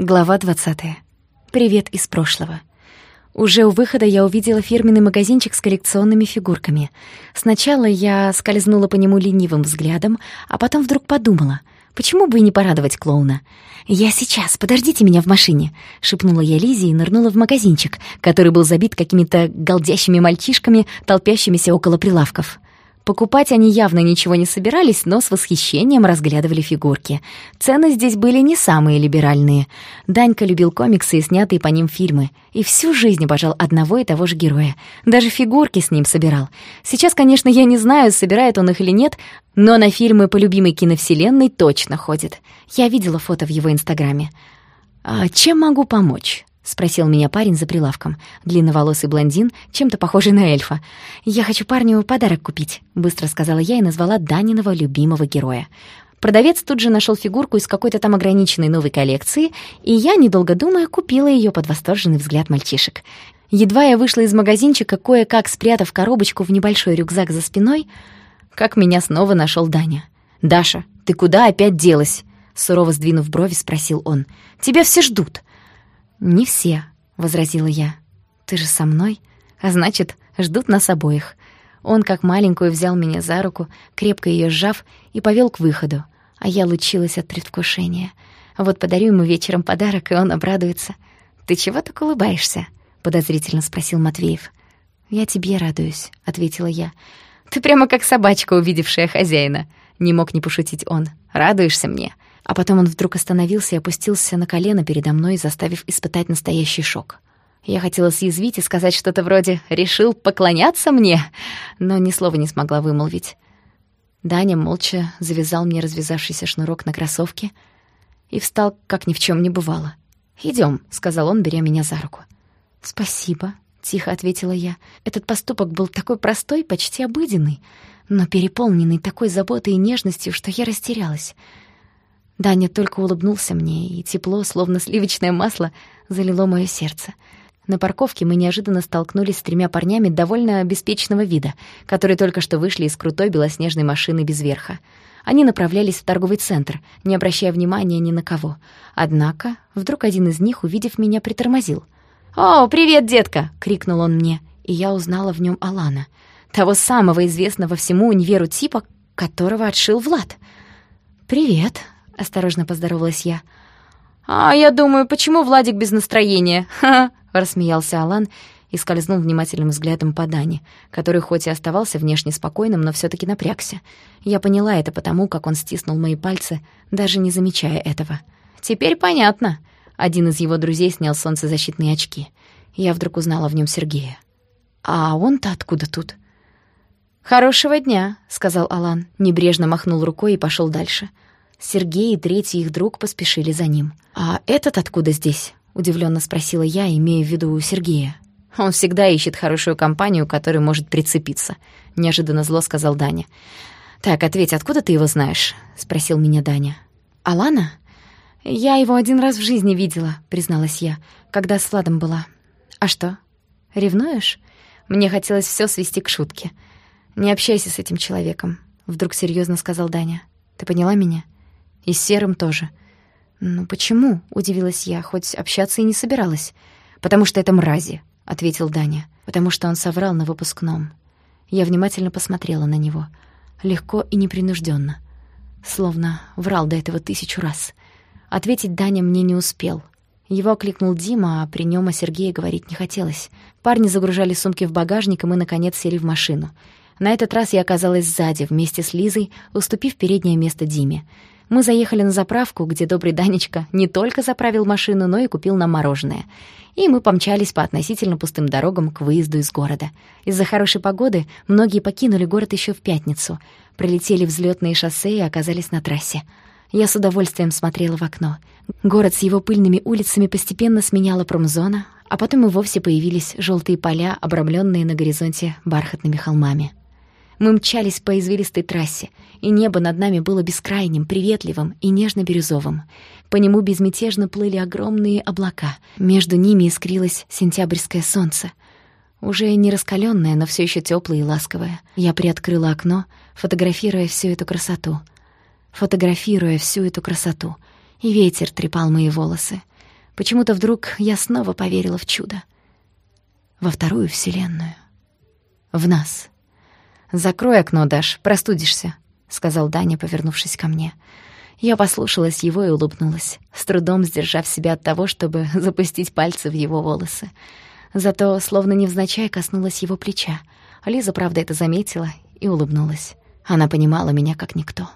Глава 20. Привет из прошлого. Уже у выхода я увидела фирменный магазинчик с коллекционными фигурками. Сначала я скользнула по нему ленивым взглядом, а потом вдруг подумала, почему бы и не порадовать клоуна. «Я сейчас, подождите меня в машине», — шепнула я Лизе и нырнула в магазинчик, который был забит какими-то голдящими мальчишками, толпящимися около прилавков. Покупать они явно ничего не собирались, но с восхищением разглядывали фигурки. Цены здесь были не самые либеральные. Данька любил комиксы и снятые по ним фильмы. И всю жизнь обожал одного и того же героя. Даже фигурки с ним собирал. Сейчас, конечно, я не знаю, собирает он их или нет, но на фильмы по любимой киновселенной точно ходит. Я видела фото в его инстаграме. «А чем могу помочь?» — спросил меня парень за прилавком. Длинноволосый блондин, чем-то похожий на эльфа. «Я хочу парню подарок купить», — быстро сказала я и назвала Даниного любимого героя. Продавец тут же нашел фигурку из какой-то там ограниченной новой коллекции, и я, недолго думая, купила ее под восторженный взгляд мальчишек. Едва я вышла из магазинчика, кое-как спрятав коробочку в небольшой рюкзак за спиной, как меня снова нашел Даня. «Даша, ты куда опять делась?» Сурово сдвинув брови, спросил он. «Тебя все ждут». «Не все», — возразила я. «Ты же со мной, а значит, ждут нас обоих». Он, как маленькую, взял меня за руку, крепко ее сжав, и повел к выходу, а я лучилась от предвкушения. Вот подарю ему вечером подарок, и он обрадуется. «Ты чего так улыбаешься?» — подозрительно спросил Матвеев. «Я тебе радуюсь», — ответила я. «Ты прямо как собачка, увидевшая хозяина», — не мог не пошутить он. «Радуешься мне?» А потом он вдруг остановился и опустился на колено передо мной, заставив испытать настоящий шок. Я хотела съязвить и сказать что-то вроде «решил поклоняться мне», но ни слова не смогла вымолвить. Даня молча завязал мне развязавшийся шнурок на кроссовке и встал, как ни в чем не бывало. Идем, сказал он, беря меня за руку. «Спасибо», — тихо ответила я. Этот поступок был такой простой, почти обыденный, но переполненный такой заботой и нежностью, что я растерялась — Даня только улыбнулся мне, и тепло, словно сливочное масло, залило моё сердце. На парковке мы неожиданно столкнулись с тремя парнями довольно беспечного вида, которые только что вышли из крутой белоснежной машины без верха. Они направлялись в торговый центр, не обращая внимания ни на кого. Однако вдруг один из них, увидев меня, притормозил. «О, привет, детка!» — крикнул он мне, и я узнала в нём Алана, того самого известного всему универу типа, которого отшил Влад. «Привет», осторожно поздоровалась я. «А я думаю, почему Владик без настроения?» Рассмеялся Алан и скользнул внимательным взглядом по Дане, который хоть и оставался внешне спокойным, но все таки напрягся. Я поняла это потому, как он стиснул мои пальцы, даже не замечая этого. «Теперь понятно». Один из его друзей снял солнцезащитные очки. Я вдруг узнала в нем Сергея. «А он-то откуда тут?» «Хорошего дня», — сказал Алан, небрежно махнул рукой и пошел дальше. Сергей и третий их друг поспешили за ним. «А этот откуда здесь?» — удивленно спросила я, имея в виду Сергея. «Он всегда ищет хорошую компанию, которой может прицепиться», — неожиданно зло сказал Даня. «Так, ответь, откуда ты его знаешь?» — спросил меня Даня. «Алана?» «Я его один раз в жизни видела», — призналась я, когда с Владом была. «А что, ревнуешь?» Мне хотелось все свести к шутке. «Не общайся с этим человеком», — вдруг серьезно сказал Даня. «Ты поняла меня?» И с Серым тоже. «Ну почему?» — удивилась я, хоть общаться и не собиралась. «Потому что это мрази», — ответил Даня. «Потому что он соврал на выпускном». Я внимательно посмотрела на него. Легко и непринужденно, Словно врал до этого тысячу раз. Ответить Даня мне не успел. Его окликнул Дима, а при нем о Сергее говорить не хотелось. Парни загружали сумки в багажник, и мы, наконец, сели в машину. На этот раз я оказалась сзади, вместе с Лизой, уступив переднее место Диме. Мы заехали на заправку, где добрый Данечка не только заправил машину, но и купил нам мороженое. И мы помчались по относительно пустым дорогам к выезду из города. Из-за хорошей погоды многие покинули город еще в пятницу, пролетели взлетные шоссе и оказались на трассе. Я с удовольствием смотрела в окно. Город с его пыльными улицами постепенно сменяла промзона, а потом и вовсе появились желтые поля, обрамленные на горизонте бархатными холмами. Мы мчались по извилистой трассе, и небо над нами было бескрайним, приветливым и нежно-бирюзовым. По нему безмятежно плыли огромные облака. Между ними искрилось сентябрьское солнце. Уже не раскаленное, но все еще теплое и ласковое. Я приоткрыла окно, фотографируя всю эту красоту. Фотографируя всю эту красоту. И ветер трепал мои волосы. Почему-то вдруг я снова поверила в чудо. Во вторую вселенную. В нас. «Закрой окно, Даш, простудишься», — сказал Даня, повернувшись ко мне. Я послушалась его и улыбнулась, с трудом сдержав себя от того, чтобы запустить пальцы в его волосы. Зато, словно невзначай, коснулась его плеча. Лиза, правда, это заметила и улыбнулась. Она понимала меня как никто.